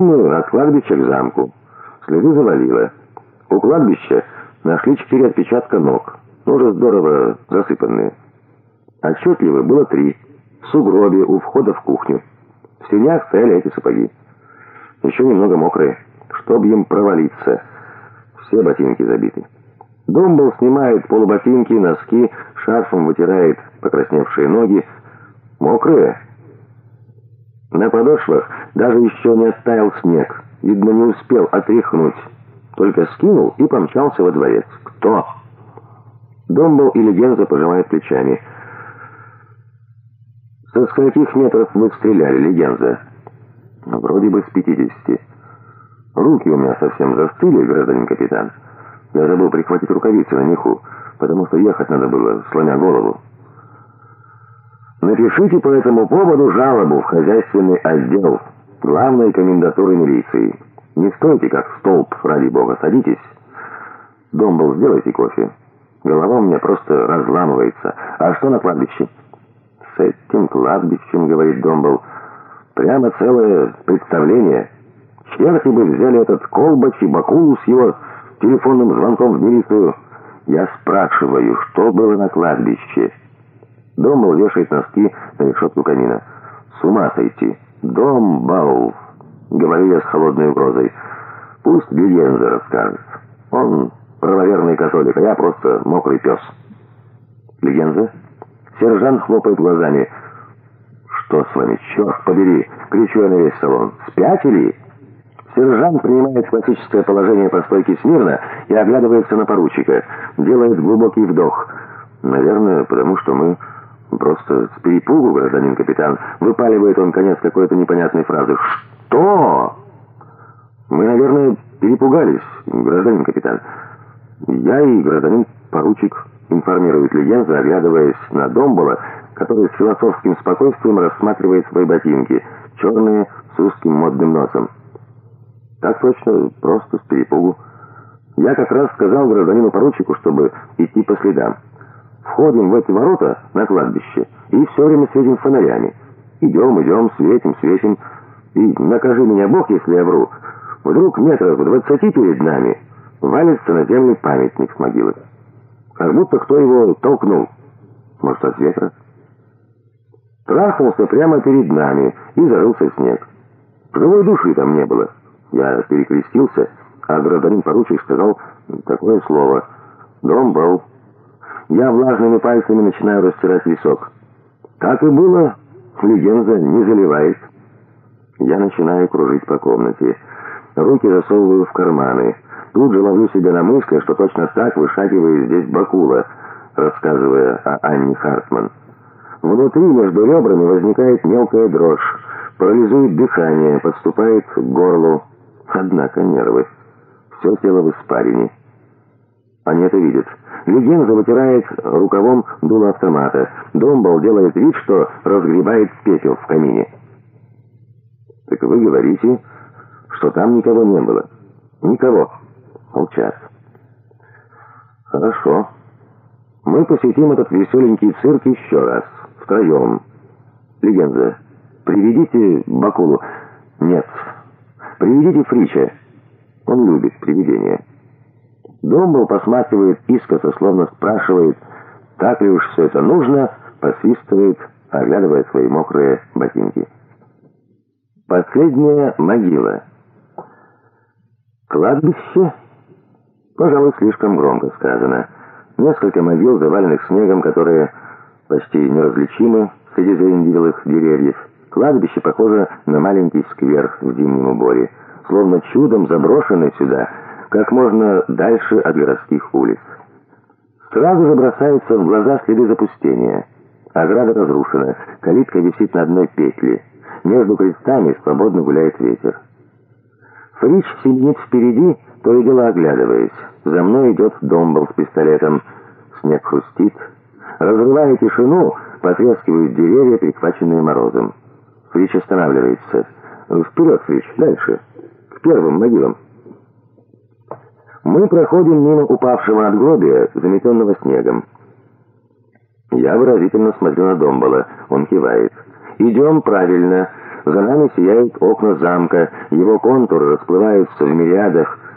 Мы от кладбища к замку. Следы завалило. У кладбища нашли четыре отпечатка ног. Ну, уже здорово засыпанные. Отчетливо было три. В сугробе у входа в кухню. В сенях стояли эти сапоги. Еще немного мокрые, чтоб им провалиться. Все ботинки забиты. Домбл снимает полуботинки, носки, шарфом вытирает покрасневшие ноги. Мокрые? На подошвах даже еще не оттаял снег. Видно, не успел отряхнуть. Только скинул и помчался во дворец. Кто? Домбл или Генза пожимает плечами. Со скольких метров вы стреляли, Легенза? Вроде бы с пятидесяти. Руки у меня совсем застыли, гражданин капитан. Я забыл прихватить рукавицы на меху, потому что ехать надо было, сломя голову. Напишите по этому поводу жалобу в хозяйственный отдел главной комендатуры милиции. Не стойте как столб, ради бога, садитесь. Домбл, сделайте кофе. Голова у меня просто разламывается. А что на кладбище? С этим кладбищем, говорит Домбл, прямо целое представление. Черти бы взяли этот колбач и Бакулу с его телефонным звонком в милицию. Я спрашиваю, что было на кладбище? Домбл вешает носки на решетку камина. «С ума сойти! Домбл!» — говорю я с холодной угрозой. «Пусть Гюенза расскажет. Он правоверный католик, а я просто мокрый пес». «Легенза?» Сержант хлопает глазами. «Что с вами, черт побери!» — кричу я на весь салон. «Спятили?» Сержант принимает классическое положение по стойке смирно и оглядывается на поручика. Делает глубокий вдох. «Наверное, потому что мы...» «Просто с перепугу, гражданин капитан», — выпаливает он конец какой-то непонятной фразы. «Что?» «Мы, наверное, перепугались, гражданин капитан». «Я и гражданин поручик», — информирует Легенза, оглядываясь на Домбола, который с философским спокойствием рассматривает свои ботинки, черные, с узким модным носом. «Так точно, просто с перепугу. Я как раз сказал гражданину поручику, чтобы идти по следам». Входим в эти ворота на кладбище и все время светим фонарями. Идем, идем, светим, светим. И накажи меня Бог, если я вру. Вдруг метров в двадцати перед нами валится на землю памятник с могилы. Как будто кто его толкнул. Может, от ветра? Трахнулся прямо перед нами и зарылся в снег. Живой души там не было. Я перекрестился, а гражданин поручик сказал такое слово. Дом был я влажными пальцами начинаю растирать висок. Как и было, легенда не заливает. Я начинаю кружить по комнате. Руки засовываю в карманы. Тут же ловлю себя на мысли, что точно так вышагивает здесь Бакула, рассказывая о Анне Хартман. Внутри между ребрами возникает мелкая дрожь, парализует дыхание, подступает к горлу. Однако нервы. Все тело в испарине. Они это видят. Легенда вытирает рукавом дуло автомата. Домбал делает вид, что разгребает пепел в камине. «Так вы говорите, что там никого не было?» «Никого». Молчат. «Хорошо. Мы посетим этот веселенький цирк еще раз. Втроем. Легенда, приведите Бакулу. Нет. Приведите Фрича. Он любит привидения». Домбл посматривает искоса, словно спрашивает, так ли уж все это нужно, посвистывает, оглядывая свои мокрые ботинки. Последняя могила. Кладбище? Пожалуй, слишком громко сказано. Несколько могил, заваленных снегом, которые почти неразличимы среди заиндивелых деревьев. Кладбище похоже на маленький сквер в зимнем уборе, словно чудом заброшенный сюда — как можно дальше от городских улиц. Сразу же бросаются в глаза следы запустения. Ограда разрушена, калитка висит на одной петле. Между крестами свободно гуляет ветер. Фрич сидит впереди, то и дело оглядываясь. За мной идет Домбл с пистолетом. Снег хрустит. Разрывая тишину, потрескивают деревья, перехваченные морозом. Фрич останавливается. «Вперед, Фрич, дальше. К первым могилам». Мы проходим мимо упавшего надгробия, заметенного снегом. Я выразительно смотрю на Домбала. Он кивает. «Идем правильно. За нами сияют окна замка, его контуры расплываются в мириадах